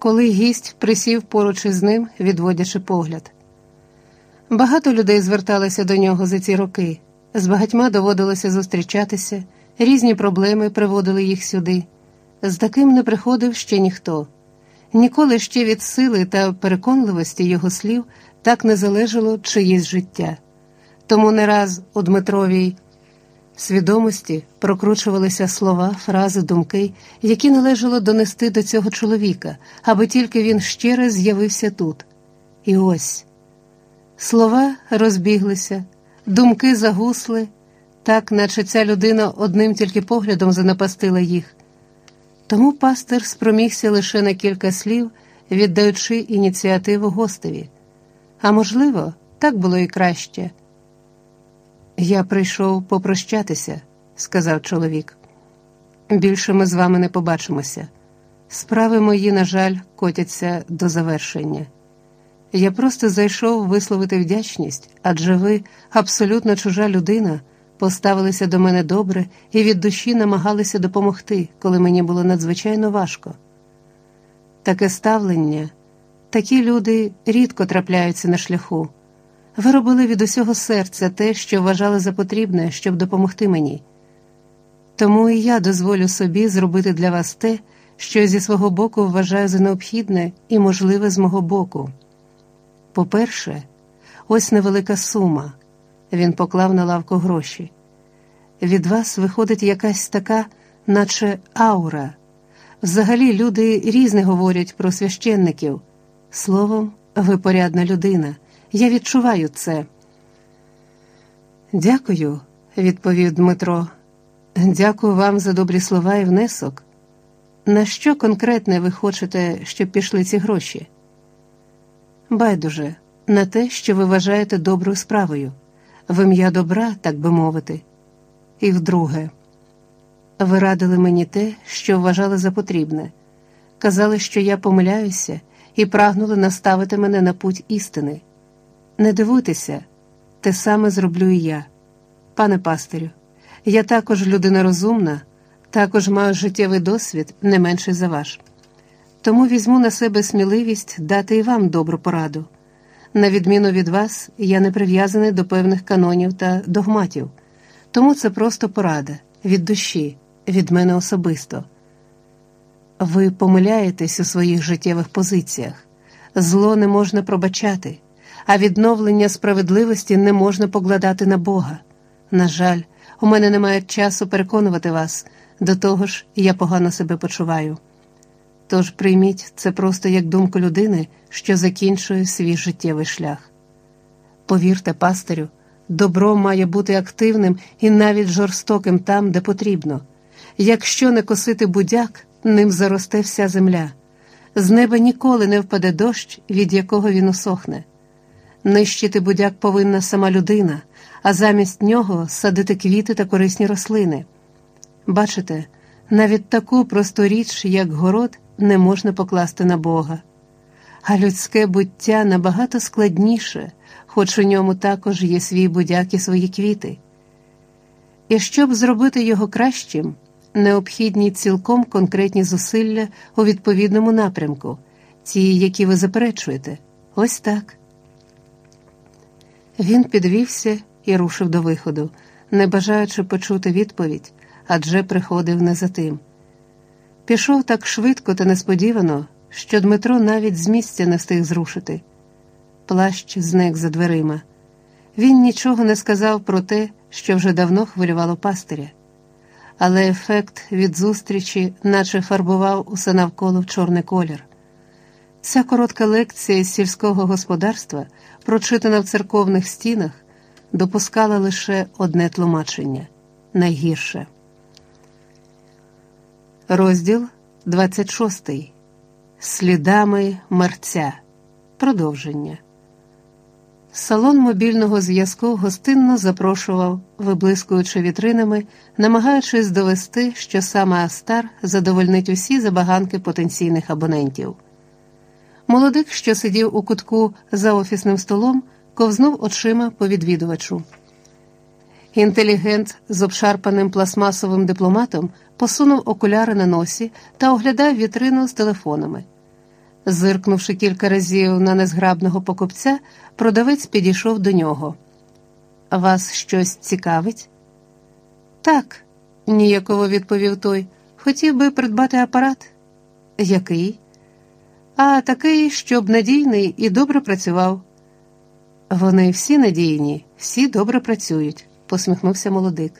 коли гість присів поруч із ним, відводячи погляд. Багато людей зверталися до нього за ці роки, з багатьма доводилося зустрічатися, різні проблеми приводили їх сюди. З таким не приходив ще ніхто. Ніколи ще від сили та переконливості його слів так не залежало чиєсь життя. Тому не раз у Дмитровій свідомості прокручувалися слова, фрази, думки, які належало донести до цього чоловіка, аби тільки він ще раз з'явився тут. І ось слова розбіглися, думки загусли, так наче ця людина одним тільки поглядом занапастила їх. Тому пастир спромігся лише на кілька слів, віддаючи ініціативу гостеві. А можливо, так було і краще. Я прийшов попрощатися, сказав чоловік. Більше ми з вами не побачимося. Справи мої, на жаль, котяться до завершення. Я просто зайшов висловити вдячність, адже ви, абсолютно чужа людина, поставилися до мене добре і від душі намагалися допомогти, коли мені було надзвичайно важко. Таке ставлення, такі люди рідко трапляються на шляху. Ви робили від усього серця те, що вважали за потрібне, щоб допомогти мені. Тому і я дозволю собі зробити для вас те, що зі свого боку вважаю за необхідне і можливе з мого боку. По-перше, ось невелика сума. Він поклав на лавку гроші. Від вас виходить якась така, наче аура. Взагалі люди різне говорять про священників. Словом, ви порядна людина. Я відчуваю це. Дякую, відповів Дмитро. Дякую вам за добрі слова і внесок. На що конкретне ви хочете, щоб пішли ці гроші? Байдуже, на те, що ви вважаєте доброю справою, в ім'я добра, так би мовити. І вдруге, ви радили мені те, що вважали за потрібне, казали, що я помиляюся, і прагнули наставити мене на путь істини. Не дивуйтеся, те саме зроблю і я. Пане пастирю, я також людина розумна, також маю життєвий досвід не менший за ваш. Тому візьму на себе сміливість дати і вам добру пораду. На відміну від вас, я не прив'язаний до певних канонів та догматів, тому це просто порада від душі, від мене особисто. Ви помиляєтесь у своїх життєвих позиціях, зло не можна пробачати а відновлення справедливості не можна покладати на Бога. На жаль, у мене немає часу переконувати вас, до того ж, я погано себе почуваю. Тож прийміть це просто як думку людини, що закінчує свій життєвий шлях. Повірте, пастирю, добро має бути активним і навіть жорстоким там, де потрібно. Якщо не косити будяк, ним заросте вся земля. З неба ніколи не впаде дощ, від якого він усохне. Нищити будяк повинна сама людина, а замість нього садити квіти та корисні рослини. Бачите, навіть таку просту річ, як город, не можна покласти на Бога, а людське буття набагато складніше, хоч у ньому також є свій будяк і свої квіти. І щоб зробити його кращим, необхідні цілком конкретні зусилля у відповідному напрямку, ті, які ви заперечуєте, ось так. Він підвівся і рушив до виходу, не бажаючи почути відповідь, адже приходив не за тим. Пішов так швидко та несподівано, що Дмитро навіть з місця не встиг зрушити. Плащ зник за дверима. Він нічого не сказав про те, що вже давно хвилювало пастиря, але ефект від зустрічі наче фарбував усе навколо в чорний колір. Ця коротка лекція з сільського господарства, прочитана в церковних стінах, допускала лише одне тлумачення найгірше. Розділ 26. Слідами мерця. Продовження. Салон мобільного зв'язку гостинно запрошував, виблискуючи вітринами, намагаючись довести, що саме Астар задовольнить усі забаганки потенційних абонентів. Молодик, що сидів у кутку за офісним столом, ковзнув очима по відвідувачу. Інтелігент з обшарпаним пластмасовим дипломатом посунув окуляри на носі та оглядав вітрину з телефонами. Зиркнувши кілька разів на незграбного покупця, продавець підійшов до нього. Вас щось цікавить? Так, ніяково відповів той. Хотів би придбати апарат. Який? А такий, щоб надійний і добре працював. Вони всі надійні, всі добре працюють, посміхнувся молодик.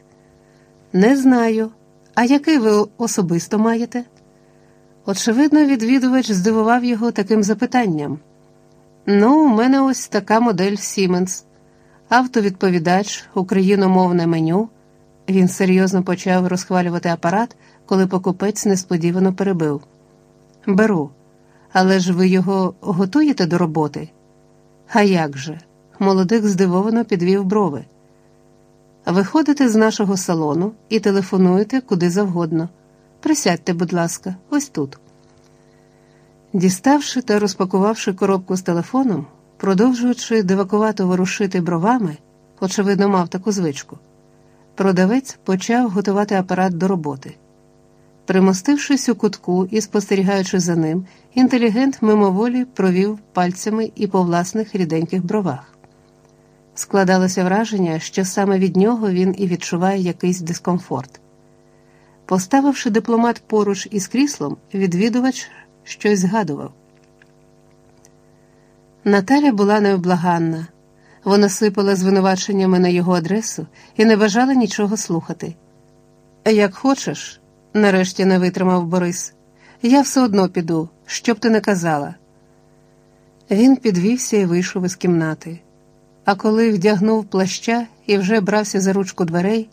Не знаю. А який ви особисто маєте? Очевидно, відвідувач здивував його таким запитанням. Ну, у мене ось така модель Siemens. Автовідповідач, україномовне меню. Він серйозно почав розхвалювати апарат, коли покупець несподівано перебив. Беру, але ж ви його готуєте до роботи? А як же? Молодик здивовано підвів брови. Виходите з нашого салону і телефонуєте куди завгодно. Присядьте, будь ласка, ось тут. Діставши та розпакувавши коробку з телефоном, продовжуючи дивакувато ворушити бровами, очевидно, мав таку звичку, продавець почав готувати апарат до роботи. Примостившись у кутку і спостерігаючи за ним, інтелігент мимоволі провів пальцями і по власних ріденьких бровах. Складалося враження, що саме від нього він і відчуває якийсь дискомфорт. Поставивши дипломат поруч із кріслом, відвідувач щось згадував. Наталя була необлаганна. Вона сипала звинуваченнями на його адресу і не бажала нічого слухати. Як хочеш, нарешті не витримав Борис, я все одно піду, що б ти не казала. Він підвівся і вийшов із кімнати. А коли вдягнув плаща і вже брався за ручку дверей,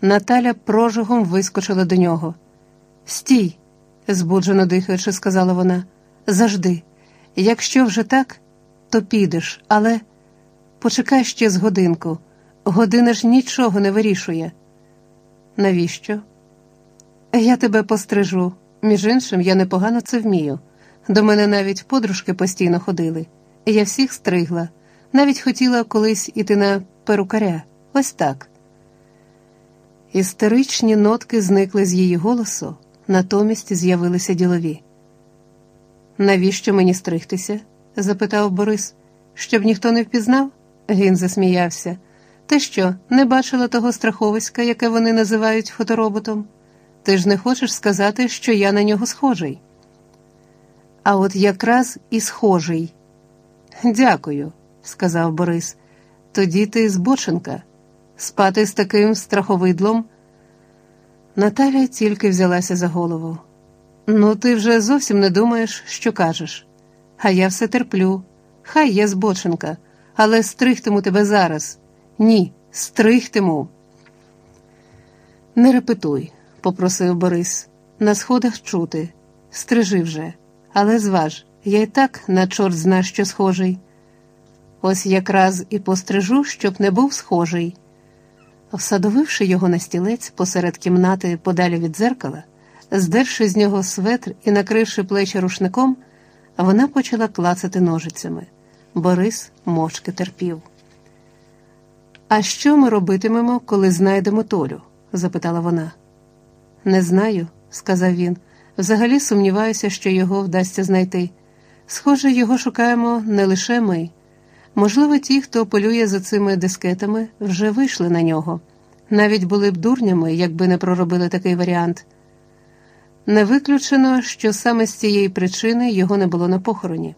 Наталя прожигом вискочила до нього. Стій, збуджено дихаючи, сказала вона, завжди. Якщо вже так, то підеш, але почекай ще з годинку. Година ж нічого не вирішує. Навіщо? Я тебе пострижу. Між іншим, я непогано це вмію. До мене навіть подружки постійно ходили. Я всіх стригла. Навіть хотіла колись іти на перукаря. Ось так. Істеричні нотки зникли з її голосу, натомість з'явилися ділові. Навіщо мені стригтися? запитав Борис. Щоб ніхто не впізнав? Він засміявся. Ти що, не бачила того страховиська, яке вони називають фотороботом? Ти ж не хочеш сказати, що я на нього схожий? А от якраз і схожий. Дякую сказав Борис. Тоді ти збоченка. Спати з таким страховидлом. Наталя тільки взялася за голову. Ну, ти вже зовсім не думаєш, що кажеш. А я все терплю. Хай є збоченка, але стригтиму тебе зараз. Ні, стригтиму. Не репетуй, попросив Борис. На сходах чути. Стрижи вже, але зваж, я й так на чорт зна, що схожий. Ось якраз і пострижу, щоб не був схожий. Всадовивши його на стілець посеред кімнати подалі від дзеркала, здерши з нього светр і накривши плечі рушником, вона почала клацати ножицями. Борис мовчки терпів. А що ми робитимемо, коли знайдемо Толю? запитала вона. Не знаю, сказав він. Взагалі сумніваюся, що його вдасться знайти. Схоже, його шукаємо не лише ми. Можливо, ті, хто полює за цими дискетами, вже вийшли на нього, навіть були б дурнями, якби не проробили такий варіант. Не виключено, що саме з цієї причини його не було на похороні.